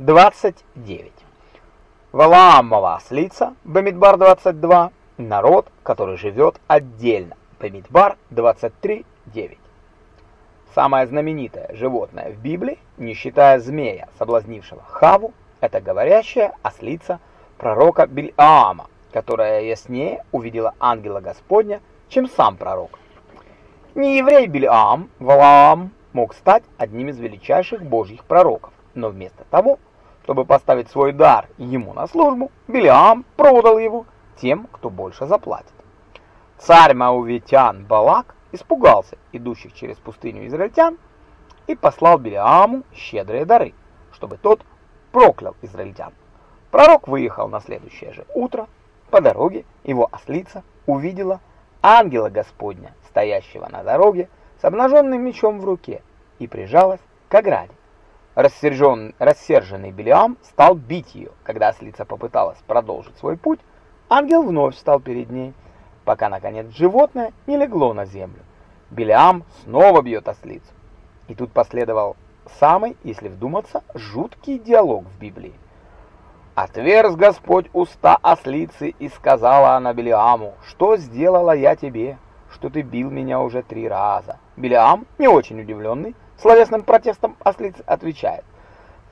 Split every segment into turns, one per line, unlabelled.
29. Валаамова ослица, Бамидбар 22, народ, который живет отдельно, Бамидбар 23.9. Самое знаменитое животное в Библии, не считая змея, соблазнившего Хаву, это говорящая ослица пророка Бильаама, которая яснее увидела ангела Господня, чем сам пророк. Не еврей Бильаам, Валаам, мог стать одним из величайших божьих пророков, но вместо того, чтобы поставить свой дар ему на службу, Билиам продал его тем, кто больше заплатит. Царь Маувитян Балак испугался идущих через пустыню израильтян и послал Билиаму щедрые дары, чтобы тот проклял израильтян. Пророк выехал на следующее же утро. По дороге его ослица увидела ангела Господня, стоящего на дороге с обнаженным мечом в руке, и прижалась к ограде. Рассержен, рассерженный Белиам стал бить ее. Когда ослица попыталась продолжить свой путь, ангел вновь встал перед ней, пока, наконец, животное не легло на землю. Белиам снова бьет ослицу. И тут последовал самый, если вдуматься, жуткий диалог в Библии. «Отверз Господь уста ослицы, и сказала она Белиаму, что сделала я тебе, что ты бил меня уже три раза». Белиам, не очень удивленный, словесным протестом ослица отвечает.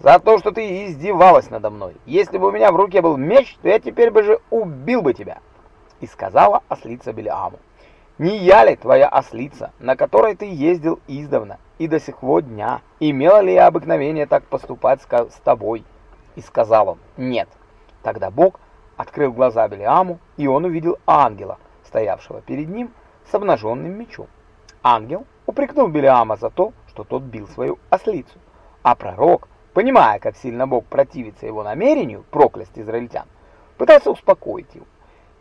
«За то, что ты издевалась надо мной. Если бы у меня в руке был меч, то я теперь бы же убил бы тебя». И сказала ослица Белиаму. «Не я ли твоя ослица, на которой ты ездил издавна и до сих дня? Имела ли я обыкновение так поступать с тобой?» И сказал он, «Нет». Тогда Бог открыл глаза Белиаму, и он увидел ангела, стоявшего перед ним с обнаженным мечом. Ангел упрекнул Белиама за то, что тот бил свою ослицу. А пророк, понимая, как сильно Бог противится его намерению проклясть израильтян, пытался успокоить его.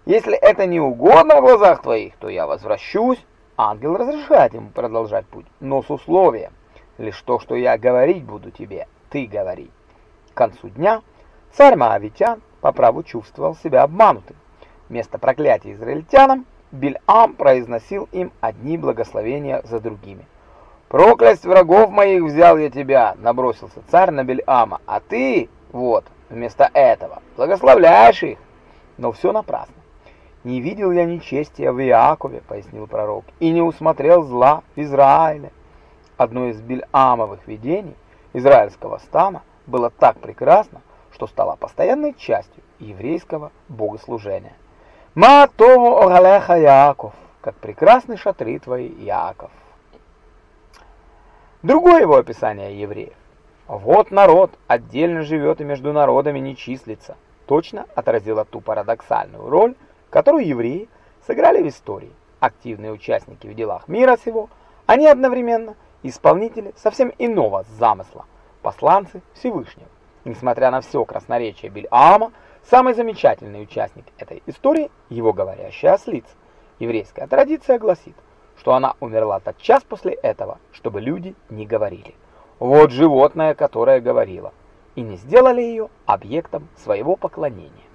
Если это не угодно в глазах твоих, то я возвращусь. Ангел разрешает ему продолжать путь, но с условием, лишь то, что я говорить буду тебе, ты говори. К концу дня царь Моавитян по праву чувствовал себя обманутым. Вместо проклятия израильтянам Бильам произносил им одни благословения за другими. «Проклясть врагов моих взял я тебя», — набросился царь на Бельама, «а ты, вот, вместо этого, благословляешь их». Но все напрасно. «Не видел я нечестия в Иакове», — пояснил пророк, «и не усмотрел зла в Израиле». Одно из Бельамовых видений израильского стана было так прекрасно, что стало постоянной частью еврейского богослужения. «Ма тому огалеха Яков», как прекрасны шатры твои, Яков. Другое его описание евреев. Вот народ отдельно живет и между народами не числится. Точно отразило ту парадоксальную роль, которую евреи сыграли в истории. Активные участники в делах мира сего, они одновременно исполнители совсем иного замысла, посланцы Всевышнего. Несмотря на все красноречие Биль-Аама, самый замечательный участник этой истории – его говорящая ослица. Еврейская традиция гласит, что она умерла тот час после этого, чтобы люди не говорили. Вот животное, которое говорило, и не сделали ее объектом своего поклонения.